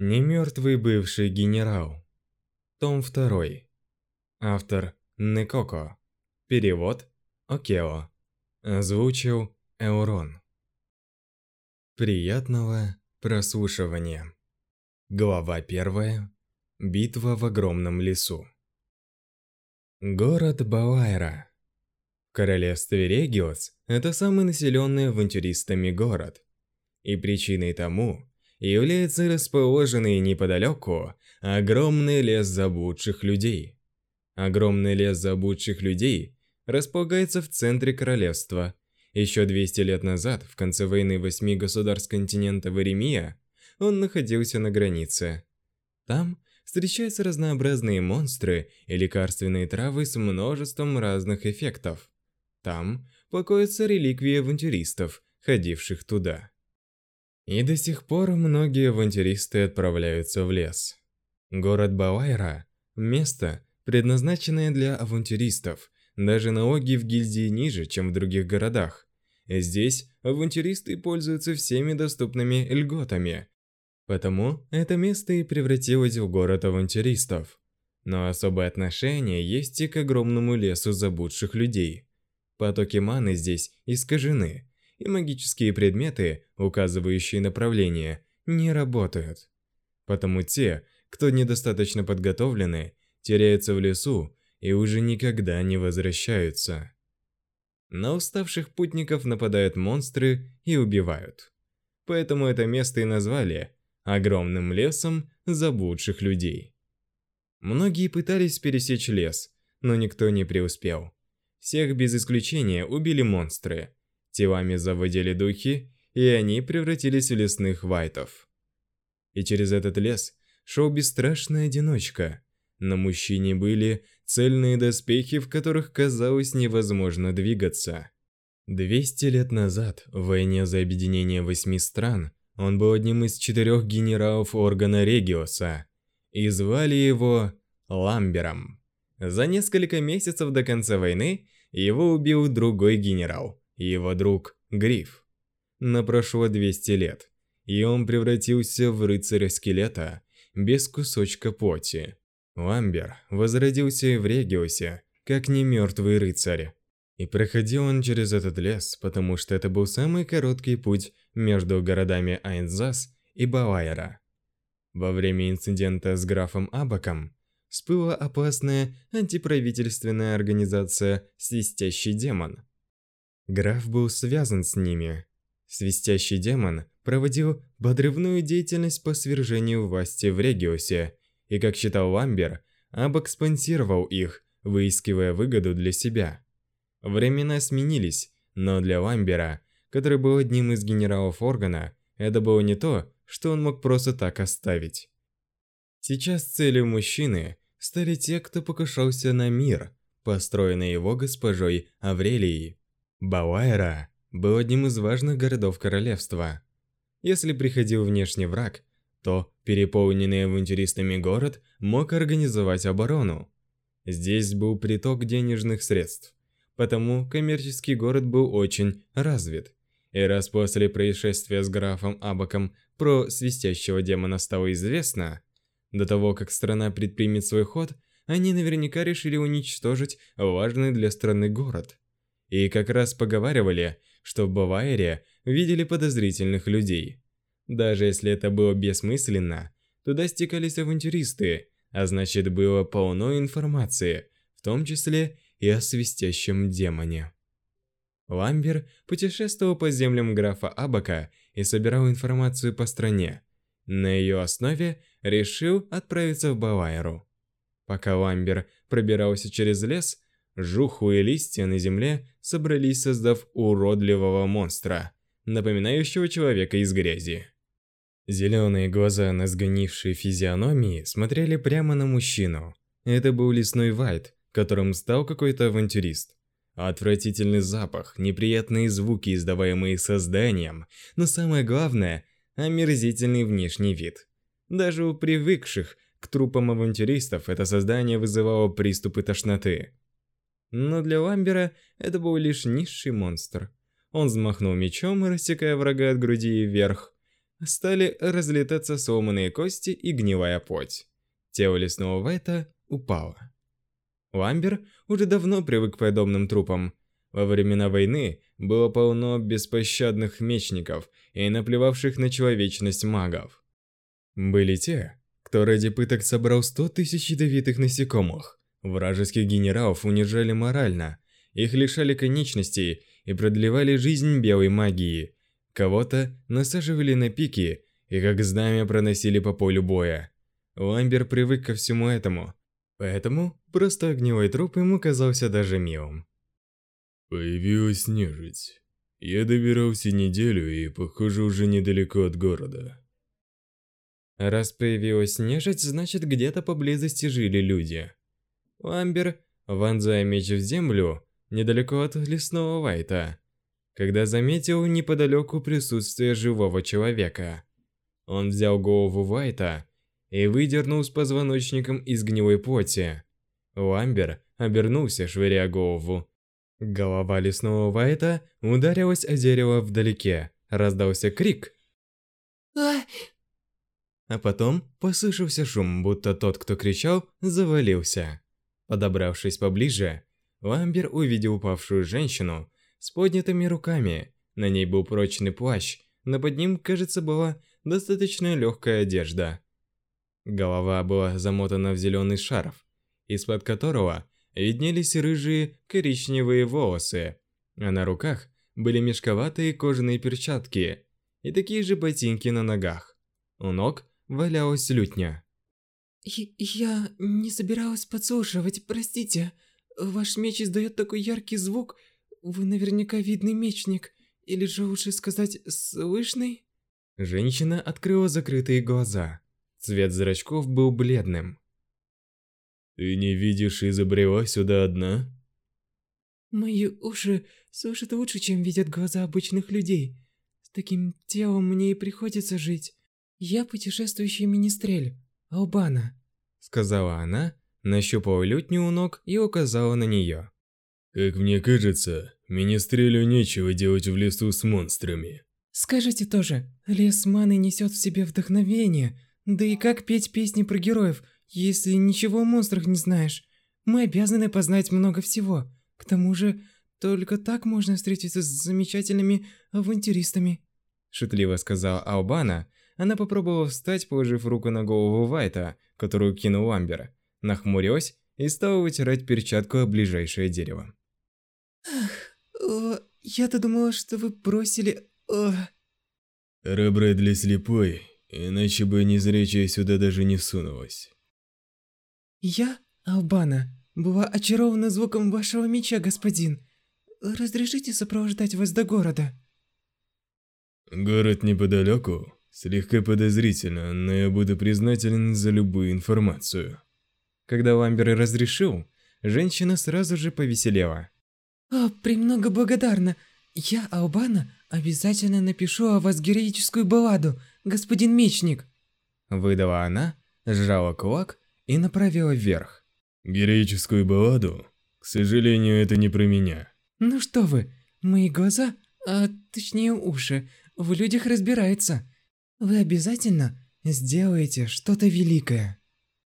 Немертвый бывший генерал. Том 2. Автор Некоко. Перевод Окео. Озвучил Эурон. Приятного прослушивания. Глава 1. Битва в огромном лесу. Город Балайра. В королевстве Региос это самый населенный авантюристами город. И причиной тому является расположенный неподалеку огромный лес заблудших людей. Огромный лес заблудших людей располагается в центре королевства. Еще 200 лет назад, в конце войны восьми государств континента Варемия, он находился на границе. Там встречаются разнообразные монстры и лекарственные травы с множеством разных эффектов. Там покоятся реликвии авантюристов, ходивших туда. И до сих пор многие авантюристы отправляются в лес. Город Бавайра – место, предназначенное для авантюристов. Даже налоги в гильдии ниже, чем в других городах. Здесь авантюристы пользуются всеми доступными льготами. Потому это место и превратилось в город авантюристов. Но особое отношение есть и к огромному лесу заблудших людей. Потоки маны здесь искажены – и магические предметы, указывающие направление, не работают. Потому те, кто недостаточно подготовлены, теряются в лесу и уже никогда не возвращаются. На уставших путников нападают монстры и убивают. Поэтому это место и назвали огромным лесом заблудших людей. Многие пытались пересечь лес, но никто не преуспел. Всех без исключения убили монстры, Телами заводили духи, и они превратились в лесных вайтов. И через этот лес шел бесстрашный одиночка. На мужчине были цельные доспехи, в которых казалось невозможно двигаться. 200 лет назад, в войне за объединение восьми стран, он был одним из четырех генералов органа Региоса, и звали его Ламбером. За несколько месяцев до конца войны его убил другой генерал, и его друг Гриф. Но прошло 200 лет, и он превратился в рыцаря-скелета без кусочка плоти. Ламбер возродился в Региусе, как немертвый рыцарь. И проходил он через этот лес, потому что это был самый короткий путь между городами Айнзас и Балайра. Во время инцидента с графом Абаком всплыла опасная антиправительственная организация «Свистящий демон», Граф был связан с ними. Свистящий демон проводил подрывную деятельность по свержению власти в Региосе, и, как считал Ламбер, Абак спонсировал их, выискивая выгоду для себя. Времена сменились, но для Ламбера, который был одним из генералов органа, это было не то, что он мог просто так оставить. Сейчас целью мужчины стали те, кто покушался на мир, построенный его госпожой Аврелией. Бауайра был одним из важных городов королевства. Если приходил внешний враг, то переполненный авантюристами город мог организовать оборону. Здесь был приток денежных средств, потому коммерческий город был очень развит. И раз после происшествия с графом Абаком про свистящего демона стало известно, до того, как страна предпримет свой ход, они наверняка решили уничтожить важный для страны город. И как раз поговаривали, что в Бавайре видели подозрительных людей. Даже если это было бессмысленно, туда стекались авантюристы, а значит было полно информации, в том числе и о свистящем демоне. Ламбер путешествовал по землям графа Абака и собирал информацию по стране. На ее основе решил отправиться в Бавайру. Пока Ламбер пробирался через лес, Жухлые листья на земле собрались, создав уродливого монстра, напоминающего человека из грязи. Зеленые глаза на сгнившей физиономии смотрели прямо на мужчину. Это был лесной вайт, которым стал какой-то авантюрист. Отвратительный запах, неприятные звуки, издаваемые созданием, но самое главное – омерзительный внешний вид. Даже у привыкших к трупам авантюристов это создание вызывало приступы тошноты. Но для Ламбера это был лишь низший монстр. Он взмахнул мечом, рассекая врага от груди вверх. стали разлетаться сломанные кости и гнилая плоть. Тело лесного Вайта упало. Ламбер уже давно привык к подобным трупам. Во времена войны было полно беспощадных мечников и наплевавших на человечность магов. Были те, кто ради пыток собрал сто тысяч ядовитых насекомых. Вражеских генералов унижали морально, их лишали конечностей и продлевали жизнь белой магии. Кого-то насаживали на пики и как знамя проносили по полю боя. Ламбер привык ко всему этому, поэтому просто огневой труп ему казался даже милым. Появилась нежить. Я добирался неделю и, похоже, уже недалеко от города. Раз появилась нежить, значит где-то поблизости жили люди. Ламбер, вонзая меч в землю, недалеко от лесного Вайта, когда заметил неподалеку присутствие живого человека. Он взял голову Вайта и выдернул с позвоночником из гнилой плоти. Ламбер обернулся, швыряя голову. Голова лесного Вайта ударилась о дерево вдалеке. Раздался крик. А потом послышался шум, будто тот, кто кричал, завалился. Подобравшись поближе, Ламбер увидел упавшую женщину с поднятыми руками. На ней был прочный плащ, но под ним, кажется, была достаточно легкая одежда. Голова была замотана в зеленый шарф, из-под которого виднелись рыжие коричневые волосы, а на руках были мешковатые кожаные перчатки и такие же ботинки на ногах. У ног валялась лютня. «Я не собиралась подслушивать, простите. Ваш меч издает такой яркий звук. Вы наверняка видный мечник. Или же лучше сказать, слышный?» Женщина открыла закрытые глаза. Цвет зрачков был бледным. «Ты не видишь и забрела сюда одна?» «Мои уши слышат лучше, чем видят глаза обычных людей. С таким телом мне и приходится жить. Я путешествующий министрель, Албана», — сказала она, нащупала лютню у ног и указала на нее. «Как мне кажется, Министрелю нечего делать в лесу с монстрами». «Скажите тоже, лес маны несет в себе вдохновение, да и как петь песни про героев, если ничего о монстрах не знаешь? Мы обязаны познать много всего. К тому же, только так можно встретиться с замечательными авантюристами», шутливо сказала Албана. Она попробовала встать, положив руку на голову Вайта, которую кинул Амбер, нахмурилась и стала вытирать перчатку о ближайшее дерево. «Ах, я-то думала, что вы бросили... Ох...» Рэбрэдли слепой, иначе бы незрячая сюда даже не сунулась. «Я, Албана, была очарована звуком вашего меча, господин. Разрешите сопровождать вас до города?» «Город неподалеку?» Слегка подозрительно, но я буду признателен за любую информацию. Когда Ламбер разрешил, женщина сразу же повеселела. «О, премного благодарна. Я, Албана, обязательно напишу о вас героическую балладу, господин Мечник!» Выдала она, сжала кулак и направила вверх. «Героическую балладу? К сожалению, это не про меня». «Ну что вы, мои глаза, а точнее уши, в людях разбираются. Вы обязательно сделаете что-то великое.